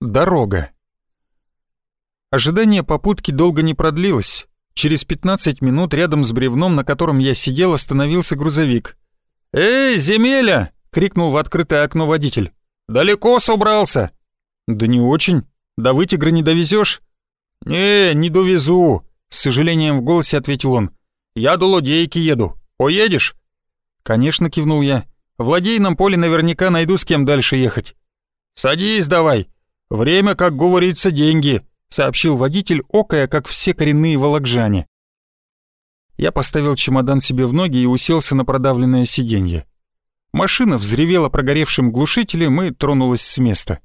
Дорога. Ожидание попутки долго не продлилось. Через 15 минут рядом с бревном, на котором я сидел, остановился грузовик. «Эй, земеля!» — крикнул в открытое окно водитель. «Далеко собрался?» «Да не очень. До вытигры не довезешь?» «Не, не довезу», — с сожалением в голосе ответил он. «Я до Лодейки еду. Поедешь?» «Конечно», — кивнул я. «В ладейном поле наверняка найду с кем дальше ехать». «Садись давай. Время, как говорится, деньги», — сообщил водитель, окая, как все коренные волокжане. Я поставил чемодан себе в ноги и уселся на продавленное сиденье. Машина взревела прогоревшим глушителем и тронулась с места.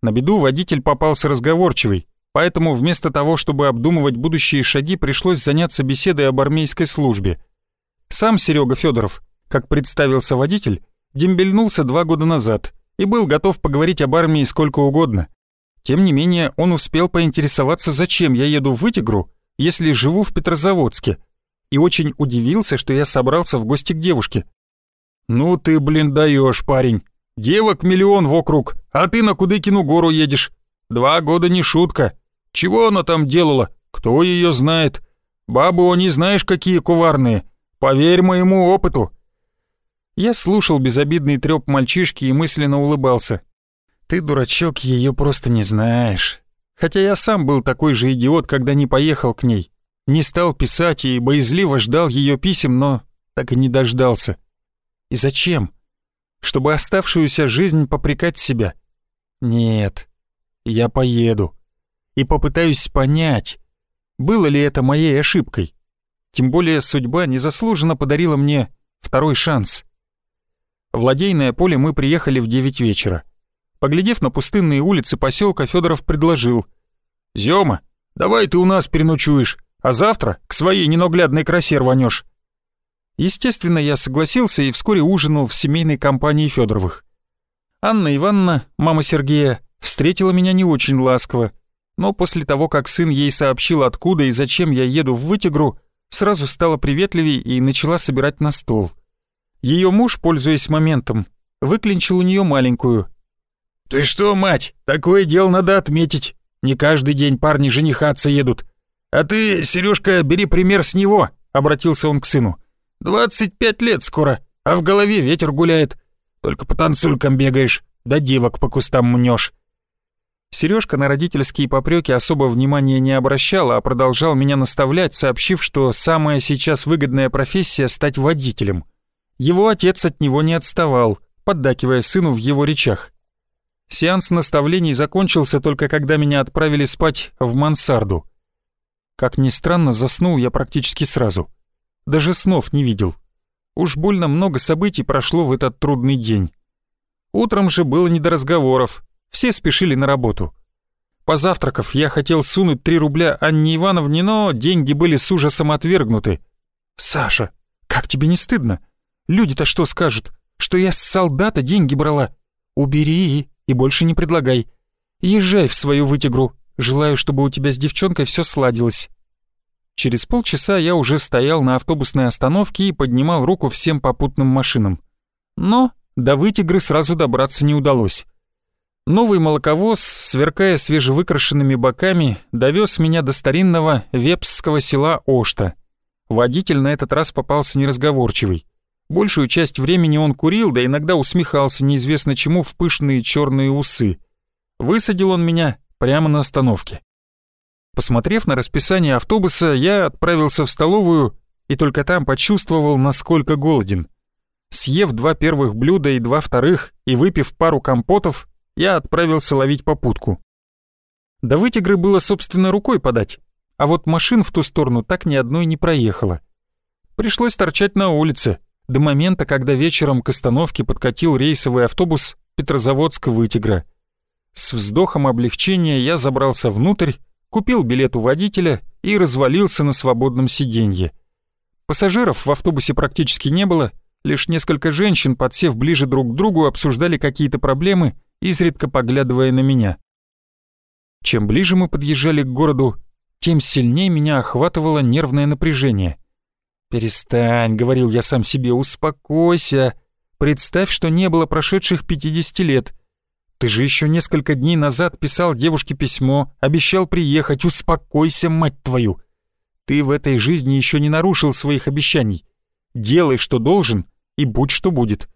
На беду водитель попался разговорчивый, поэтому вместо того, чтобы обдумывать будущие шаги, пришлось заняться беседой об армейской службе. Сам Серега Федоров, как представился водитель, дембельнулся два года назад и был готов поговорить об армии сколько угодно. Тем не менее, он успел поинтересоваться, зачем я еду в Вытигру, если живу в Петрозаводске, и очень удивился, что я собрался в гости к девушке. «Ну ты, блин, даешь, парень. Девок миллион вокруг, а ты на Кудыкину гору едешь. Два года не шутка. Чего она там делала? Кто ее знает? Бабы, они знаешь, какие куварные. Поверь моему опыту». Я слушал безобидный трёп мальчишки и мысленно улыбался. «Ты, дурачок, ее просто не знаешь. Хотя я сам был такой же идиот, когда не поехал к ней. Не стал писать и боязливо ждал ее писем, но так и не дождался. И зачем? чтобы оставшуюся жизнь попрекать себя. Нет, я поеду и попытаюсь понять, было ли это моей ошибкой. Тем более судьба незаслуженно подарила мне второй шанс. В ладейное поле мы приехали в девять вечера. Поглядев на пустынные улицы поселка, Федоров предложил. «Зёма, давай ты у нас переночуешь, а завтра к своей неноглядной красе рванёшь. Естественно, я согласился и вскоре ужинал в семейной компании Федоровых. Анна Ивановна, мама Сергея, встретила меня не очень ласково, но после того, как сын ей сообщил, откуда и зачем я еду в Вытигру, сразу стала приветливей и начала собирать на стол. Ее муж, пользуясь моментом, выклинчил у нее маленькую. «Ты что, мать, такое дело надо отметить. Не каждый день парни женихаться едут. А ты, Сережка, бери пример с него», — обратился он к сыну. Двадцать пять лет скоро, а в голове ветер гуляет. Только по танцулькам бегаешь, да девок по кустам мнешь. Сережка на родительские попреки особо внимания не обращал, а продолжал меня наставлять, сообщив, что самая сейчас выгодная профессия — стать водителем. Его отец от него не отставал, поддакивая сыну в его речах. Сеанс наставлений закончился только когда меня отправили спать в мансарду. Как ни странно, заснул я практически сразу — даже снов не видел. Уж больно много событий прошло в этот трудный день. Утром же было не до разговоров, все спешили на работу. Позавтракав, я хотел сунуть три рубля Анне Ивановне, но деньги были с ужасом отвергнуты. «Саша, как тебе не стыдно? Люди-то что скажут? Что я с солдата деньги брала? Убери и больше не предлагай. Езжай в свою вытигру. Желаю, чтобы у тебя с девчонкой все сладилось». Через полчаса я уже стоял на автобусной остановке и поднимал руку всем попутным машинам. Но до Вытигры сразу добраться не удалось. Новый молоковоз, сверкая свежевыкрашенными боками, довез меня до старинного вепсского села Ошта. Водитель на этот раз попался неразговорчивый. Большую часть времени он курил, да иногда усмехался неизвестно чему в пышные черные усы. Высадил он меня прямо на остановке. Посмотрев на расписание автобуса, я отправился в столовую и только там почувствовал, насколько голоден. Съев два первых блюда и два вторых и выпив пару компотов, я отправился ловить попутку. До вытигры было, собственно, рукой подать, а вот машин в ту сторону так ни одной не проехало. Пришлось торчать на улице до момента, когда вечером к остановке подкатил рейсовый автобус Петрозаводск-Вытигра. С вздохом облегчения я забрался внутрь купил билет у водителя и развалился на свободном сиденье. Пассажиров в автобусе практически не было, лишь несколько женщин, подсев ближе друг к другу, обсуждали какие-то проблемы, изредка поглядывая на меня. Чем ближе мы подъезжали к городу, тем сильнее меня охватывало нервное напряжение. «Перестань», — говорил я сам себе, — «успокойся. Представь, что не было прошедших 50 лет. Ты же еще несколько дней назад писал девушке письмо, обещал приехать, успокойся, мать твою. Ты в этой жизни еще не нарушил своих обещаний. Делай, что должен, и будь, что будет.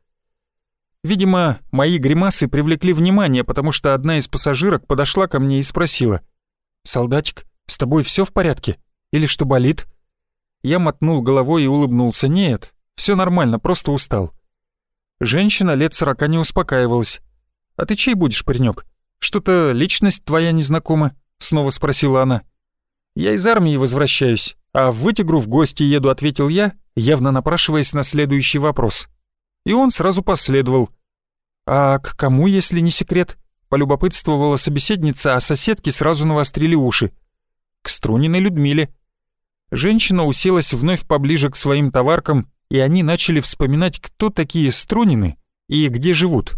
Видимо, мои гримасы привлекли внимание, потому что одна из пассажирок подошла ко мне и спросила. «Солдатик, с тобой все в порядке? Или что болит?» Я мотнул головой и улыбнулся. «Нет, все нормально, просто устал». Женщина лет сорока не успокаивалась. «А ты чей будешь, паренек? Что-то личность твоя незнакома?» — снова спросила она. «Я из армии возвращаюсь, а в Вытигру в гости еду», — ответил я, явно напрашиваясь на следующий вопрос. И он сразу последовал. «А к кому, если не секрет?» — полюбопытствовала собеседница, а соседки сразу навострили уши. «К Струниной Людмиле». Женщина уселась вновь поближе к своим товаркам, и они начали вспоминать, кто такие Струнины и где живут.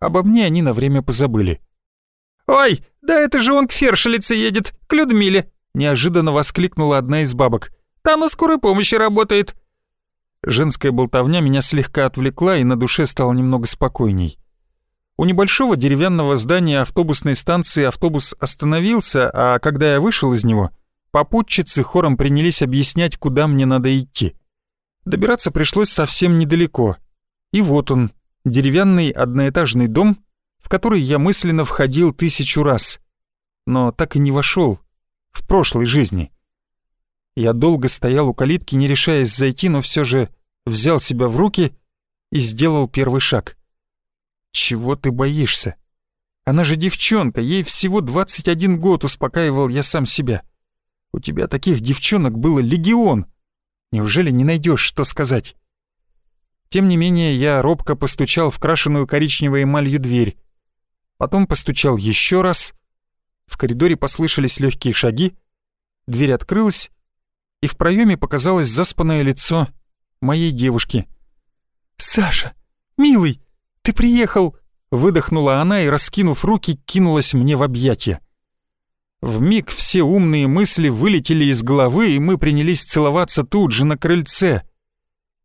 Обо мне они на время позабыли. «Ой, да это же он к Фершелице едет, к Людмиле!» Неожиданно воскликнула одна из бабок. «Там на скорой помощи работает!» Женская болтовня меня слегка отвлекла, и на душе стало немного спокойней. У небольшого деревянного здания автобусной станции автобус остановился, а когда я вышел из него, попутчицы хором принялись объяснять, куда мне надо идти. Добираться пришлось совсем недалеко. И вот он, деревянный одноэтажный дом, в который я мысленно входил тысячу раз, но так и не вошел в прошлой жизни. Я долго стоял у калитки, не решаясь зайти, но все же взял себя в руки и сделал первый шаг. «Чего ты боишься? Она же девчонка, ей всего 21 год», — успокаивал я сам себя. «У тебя таких девчонок было легион. Неужели не найдешь, что сказать?» Тем не менее, я робко постучал в крашеную коричневой эмалью дверь. Потом постучал еще раз. В коридоре послышались легкие шаги. Дверь открылась, и в проеме показалось заспанное лицо моей девушки. «Саша, милый, ты приехал!» Выдохнула она и, раскинув руки, кинулась мне в объятия. В миг все умные мысли вылетели из головы, и мы принялись целоваться тут же на крыльце —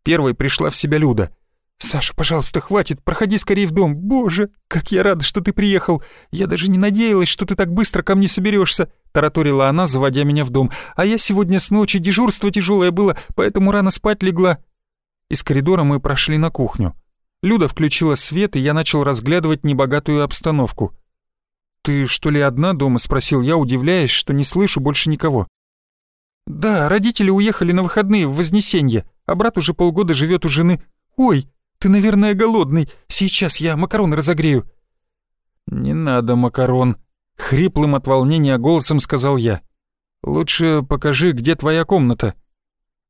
Первой пришла в себя Люда. «Саша, пожалуйста, хватит, проходи скорее в дом. Боже, как я рада, что ты приехал. Я даже не надеялась, что ты так быстро ко мне соберешься», — тараторила она, заводя меня в дом. «А я сегодня с ночи, дежурство тяжелое было, поэтому рано спать легла». Из коридора мы прошли на кухню. Люда включила свет, и я начал разглядывать небогатую обстановку. «Ты что ли одна дома?» — спросил я, удивляясь, что не слышу больше никого. «Да, родители уехали на выходные в Вознесенье а брат уже полгода живет у жены. Ой, ты, наверное, голодный. Сейчас я макароны разогрею». «Не надо макарон», — хриплым от волнения голосом сказал я. «Лучше покажи, где твоя комната».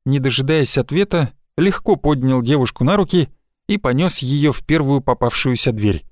Не дожидаясь ответа, легко поднял девушку на руки и понес ее в первую попавшуюся дверь.